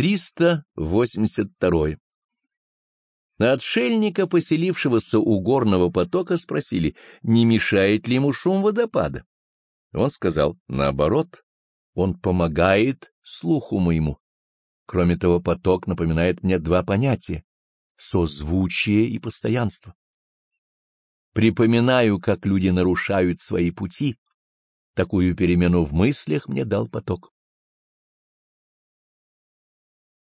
382. Отшельника, поселившегося у горного потока, спросили, не мешает ли ему шум водопада. Он сказал, наоборот, он помогает слуху моему. Кроме того, поток напоминает мне два понятия — созвучие и постоянство. Припоминаю, как люди нарушают свои пути. Такую перемену в мыслях мне дал поток.